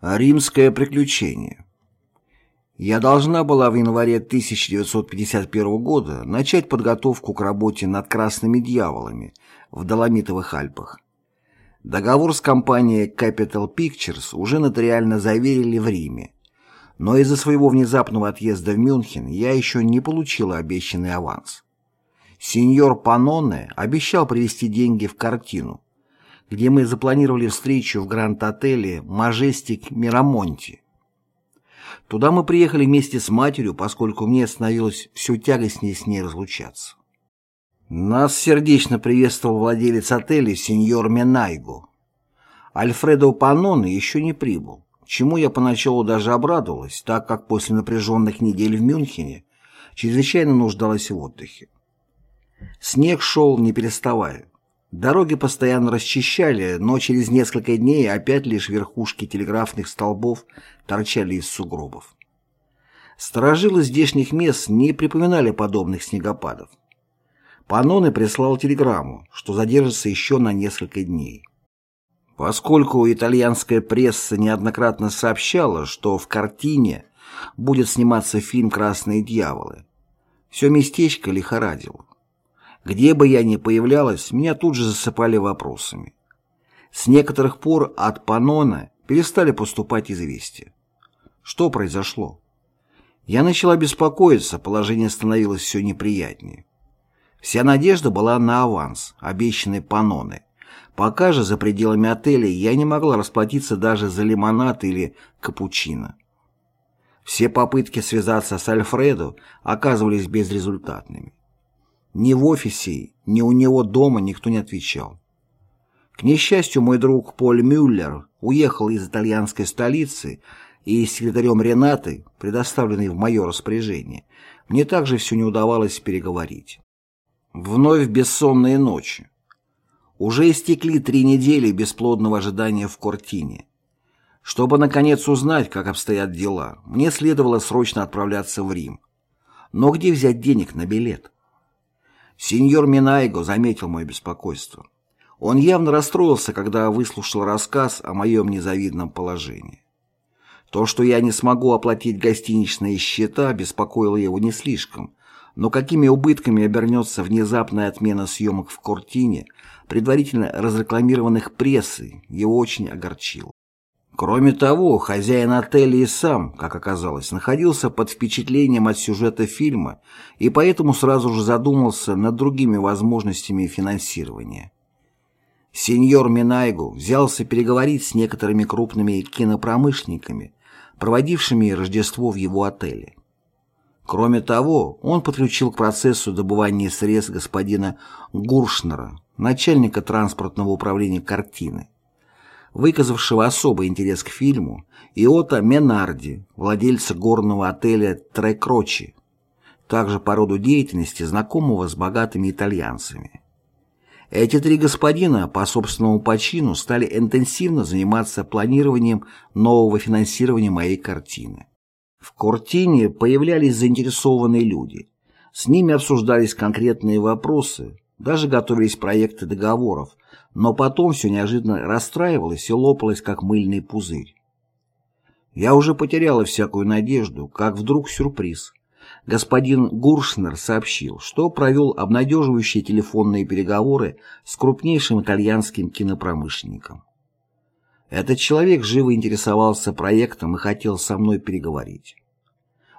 Римское приключение. Я должна была в январе 1951 года начать подготовку к работе над «Красными дьяволами» в Доломитовых Альпах. Договор с компанией Capital Pictures уже нотариально заверили в Риме, но из-за своего внезапного отъезда в Мюнхен я еще не получила обещанный аванс. Сеньор Паноне обещал привезти деньги в картину, где мы запланировали встречу в Гранд-отеле «Мажестик Мирамонти». Туда мы приехали вместе с матерью, поскольку мне становилось все тягостнее с ней разлучаться. Нас сердечно приветствовал владелец отеля сеньор Менайго. Альфредо Паноне еще не прибыл, чему я поначалу даже обрадовалась, так как после напряженных недель в Мюнхене чрезвычайно нуждалась в отдыхе. Снег шел не переставая. Дороги постоянно расчищали, но через несколько дней опять лишь верхушки телеграфных столбов торчали из сугробов. Сторожилы здешних мест не припоминали подобных снегопадов. Паноне прислал телеграмму, что задержится еще на несколько дней. Поскольку итальянская пресса неоднократно сообщала, что в картине будет сниматься фильм «Красные дьяволы», все местечко лихорадило. Где бы я ни появлялась, меня тут же засыпали вопросами. С некоторых пор от Панона перестали поступать известия. Что произошло? Я начала беспокоиться, положение становилось все неприятнее. Вся надежда была на аванс, обещанный Паноне. Пока же за пределами отеля я не могла расплатиться даже за лимонад или капучино. Все попытки связаться с Альфредо оказывались безрезультатными. Ни в офисе, ни у него дома никто не отвечал. К несчастью, мой друг Поль Мюллер уехал из итальянской столицы, и секретарем Ренаты, предоставленный в мое распоряжение, мне также все не удавалось переговорить. Вновь бессонные ночи. Уже истекли три недели бесплодного ожидания в Кортине. Чтобы, наконец, узнать, как обстоят дела, мне следовало срочно отправляться в Рим. Но где взять денег на билет? Сеньор Минайго заметил мое беспокойство. Он явно расстроился, когда выслушал рассказ о моем незавидном положении. То, что я не смогу оплатить гостиничные счета, беспокоило его не слишком, но какими убытками обернется внезапная отмена съемок в Кортине, предварительно разрекламированных прессой, его очень огорчило. Кроме того, хозяин отеля и сам, как оказалось, находился под впечатлением от сюжета фильма и поэтому сразу же задумался над другими возможностями финансирования. Сеньор Минайгу взялся переговорить с некоторыми крупными кинопромышленниками, проводившими Рождество в его отеле. Кроме того, он подключил к процессу добывания средств господина Гуршнера, начальника транспортного управления «Картины», выказавшего особый интерес к фильму, и Ота Менарди, владельца горного отеля Трекрочи, также по роду деятельности знакомого с богатыми итальянцами. Эти три господина по собственному почину стали интенсивно заниматься планированием нового финансирования моей картины. В Кортине появлялись заинтересованные люди. С ними обсуждались конкретные вопросы, даже готовились проекты договоров, но потом все неожиданно расстраивалось и лопалось, как мыльный пузырь. Я уже потеряла всякую надежду, как вдруг сюрприз. Господин Гуршнер сообщил, что провел обнадеживающие телефонные переговоры с крупнейшим итальянским кинопромышленником. Этот человек живо интересовался проектом и хотел со мной переговорить.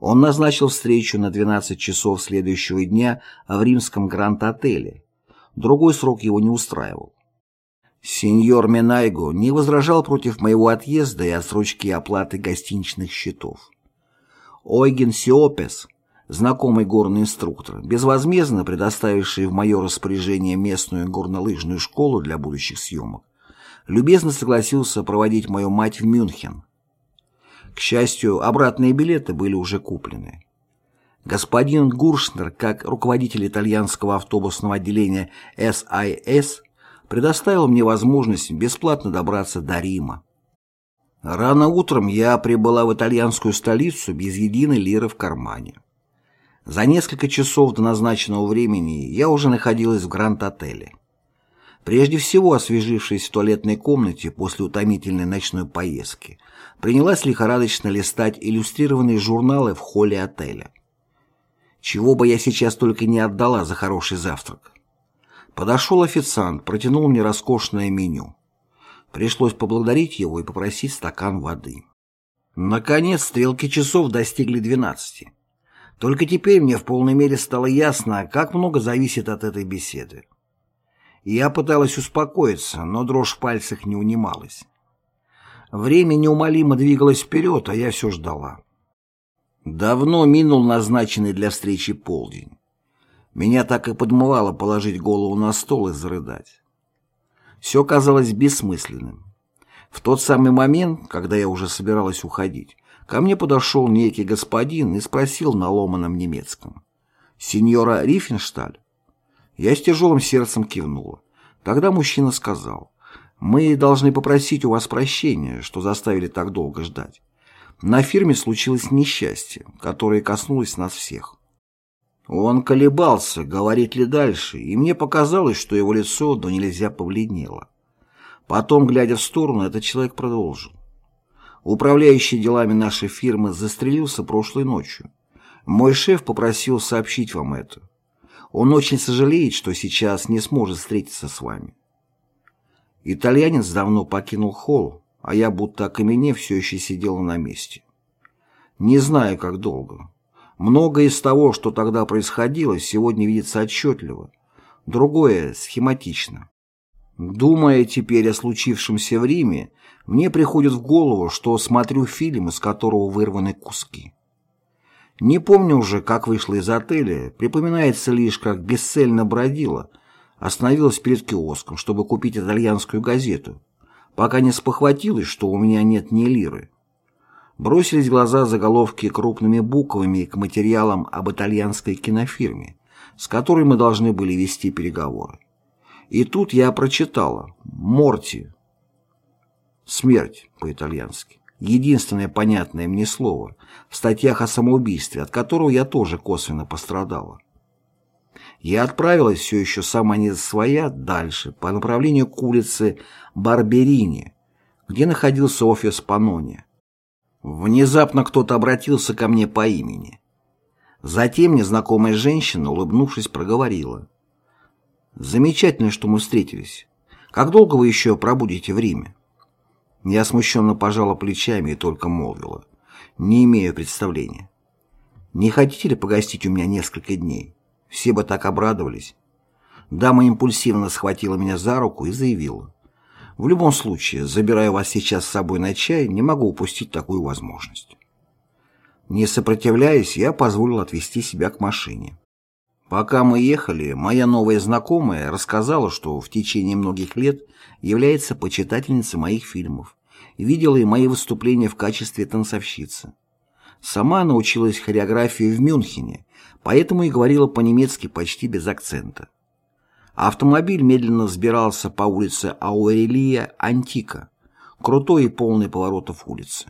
Он назначил встречу на 12 часов следующего дня в римском Гранд-отеле. Другой срок его не устраивал. Сеньор Менайго не возражал против моего отъезда и отсрочки оплаты гостиничных счетов. Ойген Сиопес, знакомый горный инструктор, безвозмездно предоставивший в мое распоряжение местную горнолыжную школу для будущих съемок, любезно согласился проводить мою мать в Мюнхен. К счастью, обратные билеты были уже куплены. Господин Гуршнер, как руководитель итальянского автобусного отделения СИС, предоставил мне возможность бесплатно добраться до Рима. Рано утром я прибыла в итальянскую столицу без единой лиры в кармане. За несколько часов до назначенного времени я уже находилась в Гранд-отеле. Прежде всего, освежившись в туалетной комнате после утомительной ночной поездки, принялась лихорадочно листать иллюстрированные журналы в холле отеля. Чего бы я сейчас только не отдала за хороший завтрак. Подошел официант, протянул мне роскошное меню. Пришлось поблагодарить его и попросить стакан воды. Наконец, стрелки часов достигли двенадцати. Только теперь мне в полной мере стало ясно, как много зависит от этой беседы. Я пыталась успокоиться, но дрожь в пальцах не унималась. Время неумолимо двигалось вперед, а я все ждала. Давно минул назначенный для встречи полдень. Меня так и подмывало положить голову на стол и зарыдать. Все казалось бессмысленным. В тот самый момент, когда я уже собиралась уходить, ко мне подошел некий господин и спросил на ломаном немецком. «Сеньора Рифеншталь?» Я с тяжелым сердцем кивнула. Тогда мужчина сказал, «Мы должны попросить у вас прощения, что заставили так долго ждать. На фирме случилось несчастье, которое коснулось нас всех». Он колебался, говорить ли дальше, и мне показалось, что его лицо до нельзя побледнело. Потом, глядя в сторону, этот человек продолжил. Управляющий делами нашей фирмы застрелился прошлой ночью. Мой шеф попросил сообщить вам это. Он очень сожалеет, что сейчас не сможет встретиться с вами. Итальянец давно покинул холл, а я, будто окаменев, все еще сидела на месте. Не знаю, как долго. Многое из того, что тогда происходило, сегодня видится отчетливо, другое — схематично. Думая теперь о случившемся в Риме, мне приходит в голову, что смотрю фильм, из которого вырваны куски. Не помню уже, как вышла из отеля, припоминается лишь, как бесцельно бродила, остановилась перед киоском, чтобы купить итальянскую газету, пока не спохватилась, что у меня нет ни лиры. Бросились глаза заголовки крупными буквами к материалам об итальянской кинофирме, с которой мы должны были вести переговоры. И тут я прочитала «Морти». Смерть по-итальянски единственное понятное мне слово, в статьях о самоубийстве, от которого я тоже косвенно пострадала. Я отправилась все еще сама не своя дальше, по направлению к улице Барберини, где находился офис Панони. Внезапно кто-то обратился ко мне по имени. Затем незнакомая женщина, улыбнувшись, проговорила. «Замечательно, что мы встретились. Как долго вы еще пробудете в Риме?» Я смущенно пожала плечами и только молвила. Не имею представления. Не хотите ли погостить у меня несколько дней? Все бы так обрадовались. Дама импульсивно схватила меня за руку и заявила. В любом случае, забирая вас сейчас с собой на чай, не могу упустить такую возможность. Не сопротивляясь, я позволил отвезти себя к машине. Пока мы ехали, моя новая знакомая рассказала, что в течение многих лет является почитательницей моих фильмов видела и мои выступления в качестве танцовщицы. Сама она училась хореографии в Мюнхене, поэтому и говорила по-немецки почти без акцента. Автомобиль медленно взбирался по улице Аурелия Антика, крутой и полный поворотов улицы.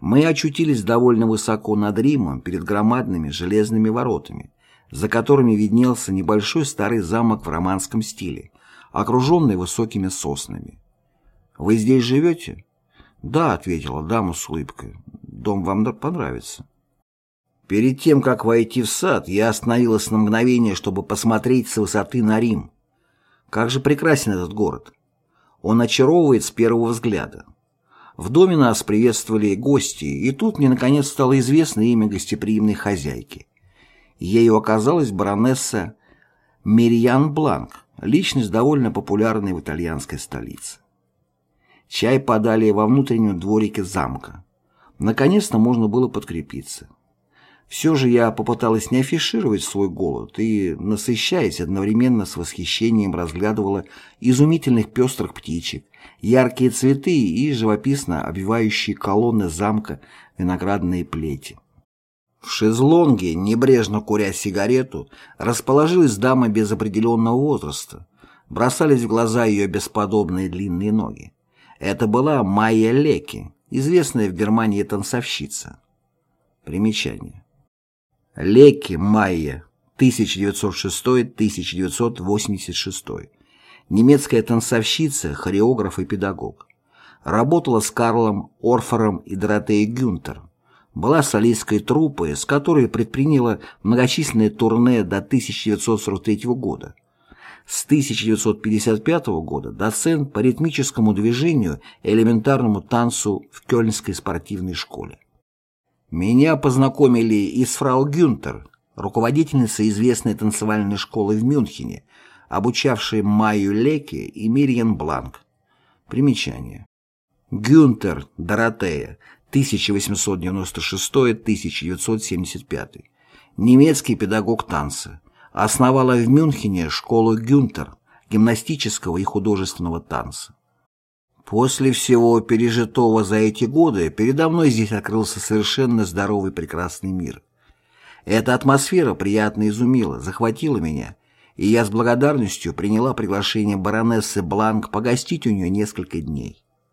Мы очутились довольно высоко над Римом перед громадными железными воротами, за которыми виднелся небольшой старый замок в романском стиле, окруженный высокими соснами. «Вы здесь живете?» «Да», — ответила дама с улыбкой, — «дом вам понравится». Перед тем, как войти в сад, я остановилась на мгновение, чтобы посмотреть с высоты на Рим. Как же прекрасен этот город. Он очаровывает с первого взгляда. В доме нас приветствовали гости, и тут мне наконец стало известно имя гостеприимной хозяйки. Ею оказалась баронесса Мирьян Бланк, личность довольно популярная в итальянской столице. Чай подали во внутреннем дворике замка. Наконец-то можно было подкрепиться. Все же я попыталась не афишировать свой голод и, насыщаясь одновременно с восхищением, разглядывала изумительных пестрых птичек, яркие цветы и живописно обвивающие колонны замка виноградные плети. В шезлонге, небрежно куря сигарету, расположилась дама без определенного возраста. Бросались в глаза ее бесподобные длинные ноги. Это была Майя Леки, известная в Германии танцовщица. Примечание. Леки Майя, 1906-1986. немецкая танцовщица, хореограф и педагог. Работала с Карлом Орфором и Доротеей Гюнтер. Была солистской труппой, с которой предприняла многочисленные турне до 1943 года. С 1955 года доцент по ритмическому движению и элементарному танцу в Кёльнской спортивной школе. Меня познакомили и с фрау Гюнтер, руководительницей известной танцевальной школы в Мюнхене, обучавшей Майю Леке и Мирьен Бланк. Примечание. Гюнтер Доротея, 1896-1975. Немецкий педагог танца. Основала в Мюнхене школу Гюнтер, гимнастического и художественного танца. После всего пережитого за эти годы передо мной здесь открылся совершенно здоровый прекрасный мир. Эта атмосфера приятно изумила, захватила меня, и я с благодарностью приняла приглашение баронессы Бланк погостить у нее несколько дней.